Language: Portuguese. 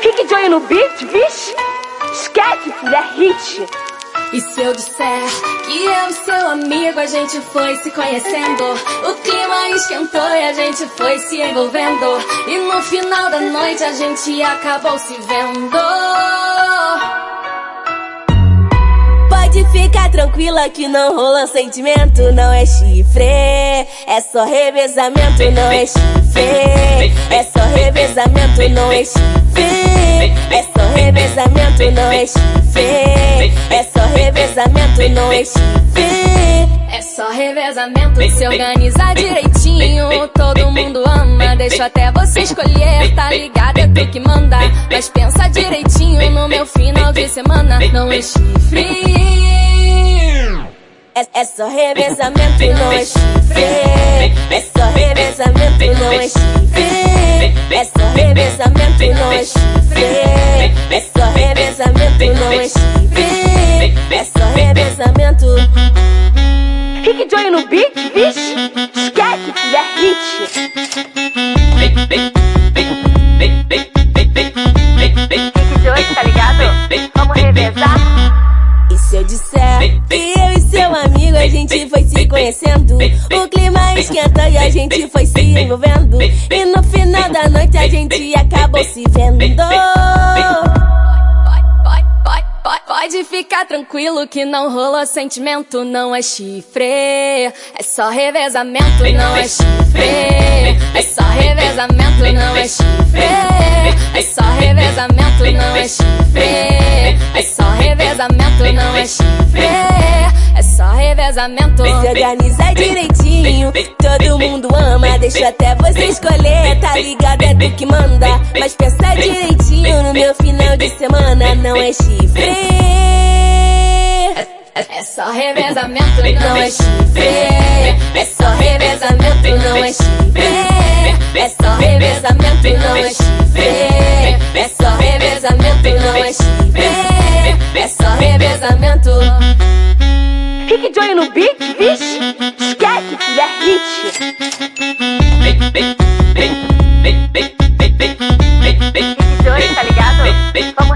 Fique de olho no beat, vixe. Esquece, filho, é hit. E se eu disser que eu e seu amigo a gente foi se conhecendo? O clima esquentou e a gente foi se envolvendo. E no final da noite a gente acabou se vendo. Pode ficar tranquila que não rola sentimento, não é chifre. É só revezamento, não é chifre. É só revezamento, não é chifre. É só revezamento, não chifre. É só revezamento, não chifre. É só revezamento, se organizar direitinho. Todo mundo ama, deixa até você escolher. Tá ligado, é tu que manda. Mas pensa direitinho no meu final de semana. Não é chifre. É, é só revezamento, não é chifre. Revezamento, não é chifre. É só revezamento, não é chifre. É só revezamento. Fique de olho no beat, vixe. Esquece, filho, é hit. Fique de olho, tá ligado? Vamos revezar. Eu disser que eu e seu amigo a gente foi se conhecendo? O clima esquentou e a gente foi se envolvendo. E no final da noite a gente acabou se vendo. Pode ficar tranquilo que não rolou sentimento, não é chifre. É só revezamento, não é chifre. É só revezamento, não é chifre. É só revezamento, não é chifre. É só revezamento, não é chifre. É só revezamento. Se organiza direitinho, todo mundo ama. Deixa até você escolher, tá ligado? É tu que manda. Mas pensa direitinho no meu final de semana, não é chifre. É só revezamento, não é chifre. É só revezamento, não é chifre. É só revezamento, não é chifre. pensamento. Rick no beat, vixe, esquece, é hit. Rick Joy, tá ligado?